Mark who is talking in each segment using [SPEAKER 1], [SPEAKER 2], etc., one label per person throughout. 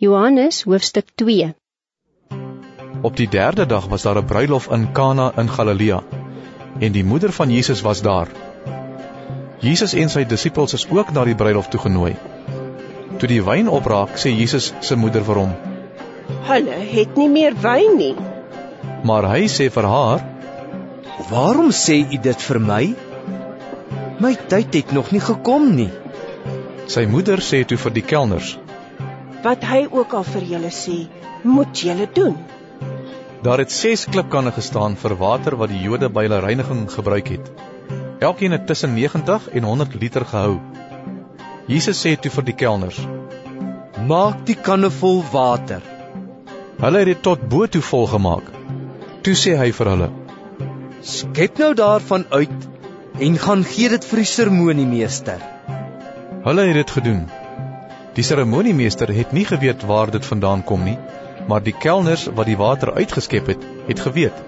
[SPEAKER 1] Johannes hoofstuk 2
[SPEAKER 2] Op die derde dag was daar 'n bruilof in Kana in Galilea en die moeder van Jesus was daar. Jesus en sy disippels is ook na die bruilof toegenooi. Toe die wyn opraak, sê Jesus se moeder vir hom:
[SPEAKER 3] Hulle het nie meer wyn nie.
[SPEAKER 2] Maar hy sê vir haar:
[SPEAKER 4] Waarom sê u dit vir my? My tyd het nog nie gekom nie.
[SPEAKER 2] Sy moeder sê toe vir die kelners:
[SPEAKER 3] Wat hy ook al vir julle sê, moet julle doen.
[SPEAKER 2] Daar het 6 klipkanne gestaan vir water wat die Jode by hulle reiniging gebruik het. Elkeen het tussen 90 en 100 liter gehou. Jesus sê toe vir die kelners:
[SPEAKER 4] Maak die kanne vol water.
[SPEAKER 2] Hulle het dit tot bo toe vol gemaak. Toe sê hy vir hulle:
[SPEAKER 4] Skep nou daarvan uit en gaan gee dit vir die seremoniemeester.
[SPEAKER 2] Hulle het dit gedoen. Die seremoniemeester het nie geweet waar dit vandaan kom nie, maar die kelners wat die water uitgeskep het, het geweet.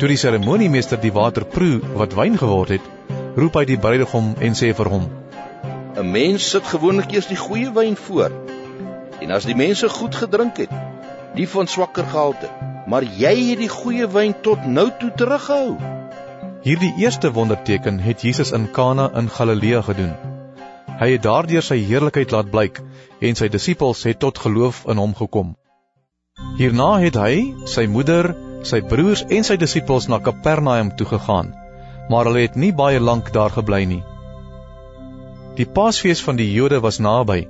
[SPEAKER 2] Toe die seremoniemeester die water proe wat wyn geword het, roep hy die bruidegom en sê vir hom:
[SPEAKER 5] 'n Mens sit gewoonlik eers die goeie wyn voor. En as die mense goed gedrink het, die van swakker gehalte, maar jy het die goeie wyn tot nou toe teruggehou.
[SPEAKER 2] Hierdie eerste wonderteken het Jesus in Kana in Galilea gedoen. Hy het daardeur sy heerlikheid laat blyk en sy disippels het tot geloof in hom gekom. Hierna het hy, sy moeder, sy broers en sy disippels na Kapernaum toe gegaan, maar hulle het nie baie lank daar gebly nie. Die Paasfees van die Jode was naby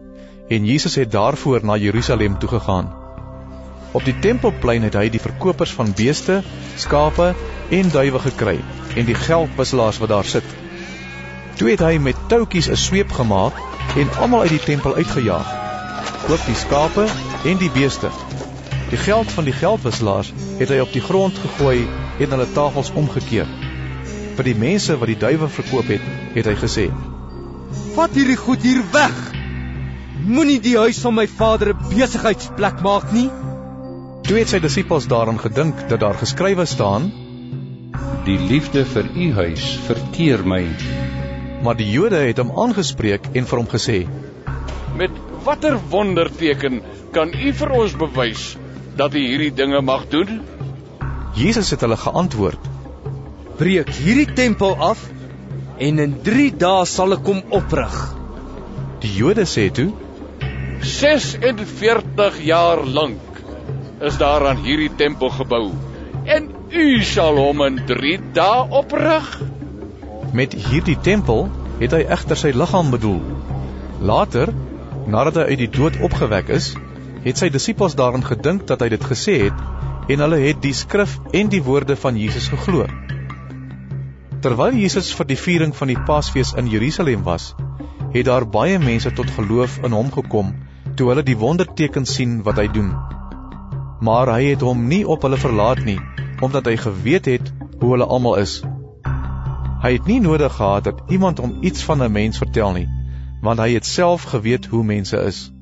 [SPEAKER 2] en Jesus het daarvoor na Jerusalem toe gegaan. Op die tempelplein het hy die verkopers van beeste, skape en duwe gekry en die geldwisselaars wat daar sit Toe het hy met touwtjies 'n sweep gemaak en almal uit die tempel uitgejaag. Ook die skape en die beeste. Die geld van die geldwisselaars het hy op die grond gegooi en hulle tafels omgekeer. Vir die mense wat die duiwe verkoop het, het hy gesê:
[SPEAKER 4] "Vat hierdie goed hier weg. Moenie die huis van my vader 'n besigheidsplek maak nie."
[SPEAKER 2] Toe het sy disippels daaraan gedink dat daar geskrywe staan:
[SPEAKER 6] "Die liefde vir u huis verteer my."
[SPEAKER 2] Maar die Jode het hom aangespreek en vir hom gesê:
[SPEAKER 7] "Met watter wonderteken kan u vir ons bewys dat u hierdie dinge mag doen?"
[SPEAKER 2] Jesus het hulle geantwoord:
[SPEAKER 4] "Breek hierdie tempel af en in 3 dae sal ek hom oprig."
[SPEAKER 2] Die Jode sê toe:
[SPEAKER 7] "46 jaar lank is daar aan hierdie tempel gebou en u sal hom in 3 dae oprig?"
[SPEAKER 2] Met hierdie tempel het hy egter sy liggaam bedoel. Later, nadat hy uit die dood opgewek is, het sy disippels daarin gedink dat hy dit gesê het en hulle het die skrif en die woorde van Jesus geglo. Terwyl Jesus vir die viering van die Paasfees in Jerusalem was, het daar baie mense tot geloof in hom gekom toe hulle die wondertekens sien wat hy doen. Maar hy het hom nie op hulle verlaat nie, omdat hy geweet het hoe hulle almal is. Hy het nie nodig gehad dat iemand hom iets van 'n mens vertel nie, want hy het self geweet hoe mense is.